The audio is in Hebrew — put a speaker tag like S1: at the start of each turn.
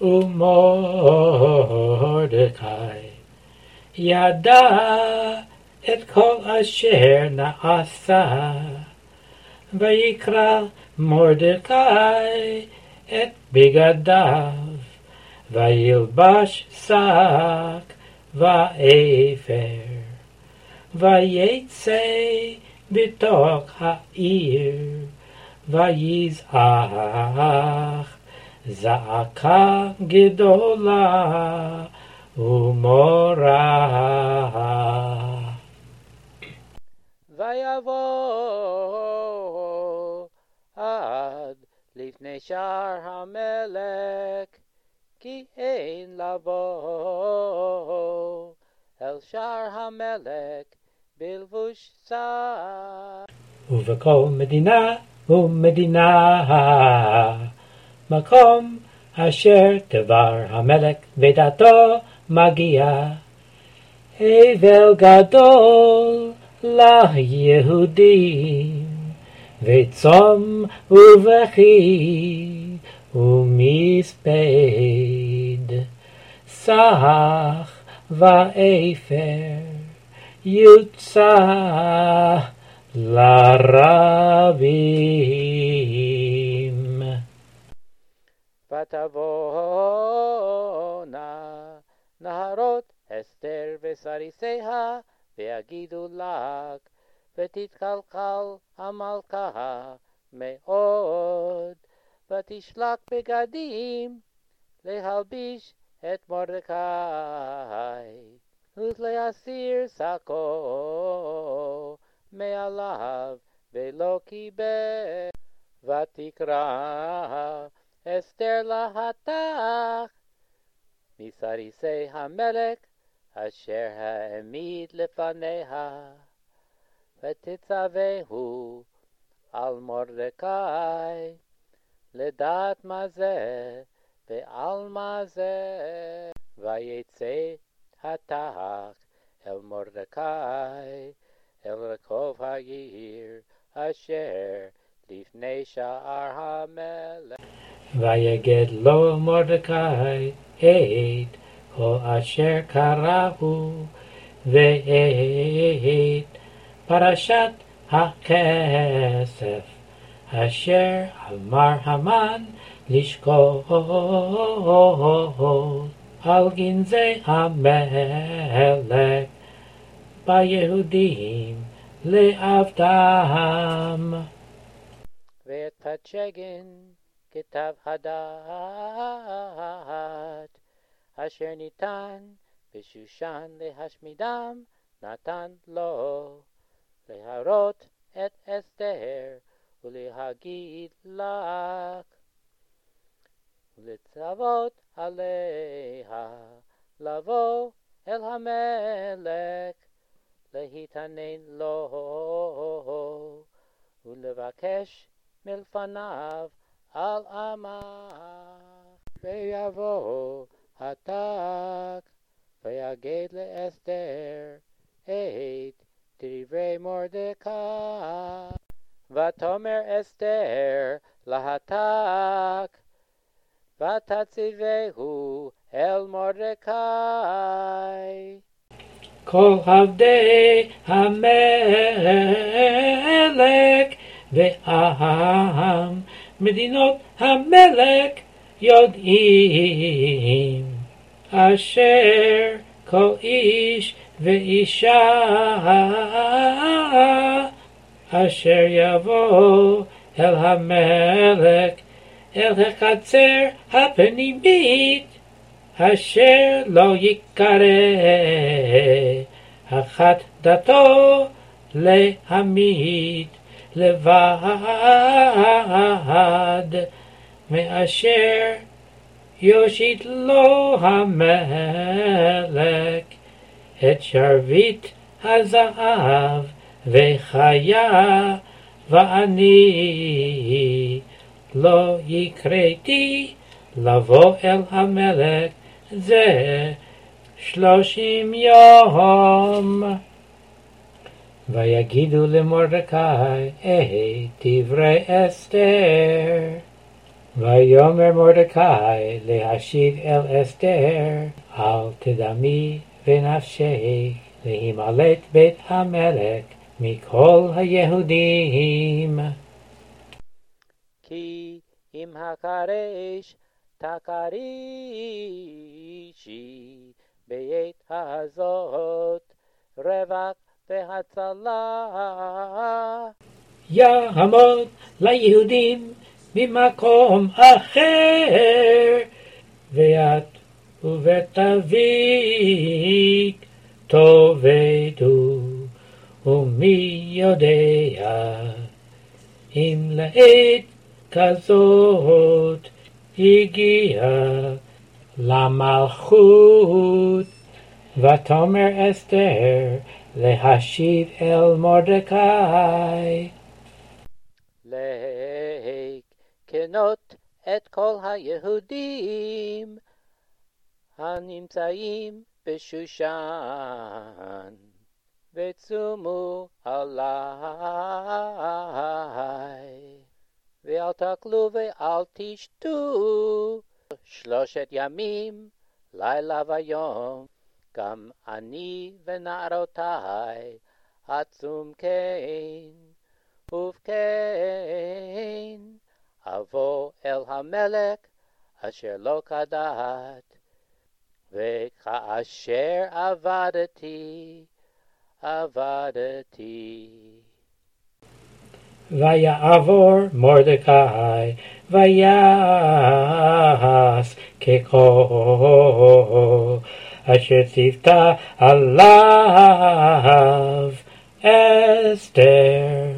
S1: ומרדכי. ידע את כל אשר נעשה ויקרא מרדכי את בגדיו וילבש שק ואפר ויצא בתוך העיר ויזעק זעקה גדולה ומורה.
S2: ויבוא עד לפני שער המלך, כי אין לבוא אל שער המלך בלבוש שר.
S1: ובכל מדינה ומדינה מקום אשר דבר המלך ודתו מגיע. אבל גדול ליהודים, וצום ובכי ומספד, סך ואפר יוצא לרבים.
S2: ותבואנה נהרות אסתר וסריסיה, ויגידו לך, ותתקלקל המלכה מאוד, ותשלח בגדים להלביש את מרדכי, ולהסיר שקו מעליו, ולא קיבל, ותקרא אסתר להתך מסריסי המלך אשר העמיד לפניה, ותצווהו על מרדכי לדעת מה זה ועל מה זה, ויצא התך אל מרדכי אל רחוב העיר אשר לפני שער המלך.
S1: ויגד לו מרדכי את כל אשר קראו ואת פרשת הכסף אשר אמר המן לשקול על גנזי המלך ביהודים לעבדם.
S2: ואת פצ'גן כתב הדת, אשר ניתן בשושן להשמידם, נתן לו להרות את אסתר ולהגיד לך, ולצוות עליה לבוא אל המלך, להתענן לו, ולבקש מלפניו ויבוא התק, ויגד לאסתר את דברי מרדכי. ותאמר אסתר להתק, ותציבהו אל מרדכי.
S1: כל עבדי המלך והעם, מדינות המלך יודעים, אשר כל איש ואישה אשר יבוא אל המלך, אל החצר הפנימית, אשר לא יקרא אחת דתו להמית לבד, מאשר יושיט לו המלך את שרביט הזהב וחיה, ואני לא יקראתי לבוא אל המלך זה שלושים יום. ויגידו למרדכי את דברי אסתר. ויאמר מרדכי להשיב אל אסתר, אל תדמי ונפשך להימלט בית המלך מכל היהודים.
S2: כי אם הקרש תקרישי בעת הזאת רווח והצלה.
S1: יעמוד ליהודים ממקום אחר, ואת ובית אביק תאבדו, ומי יודע אם לעת כזאת הגיע למלכות. ותאמר אסתר להשיב אל מרדכי.
S2: לקנות את כל היהודים הנמצאים בשושן, וצומו עליי. ואל תאכלו ואל תשתו שלושת ימים, לילה ויום, גם אני ונערותי עצום כן, ובכן אבוא אל המלך אשר לא כדת, וכאשר עבדתי, עבדתי.
S1: ויעבור מרדכי, ויעש ככל אשר ציוותה עליו אסתר.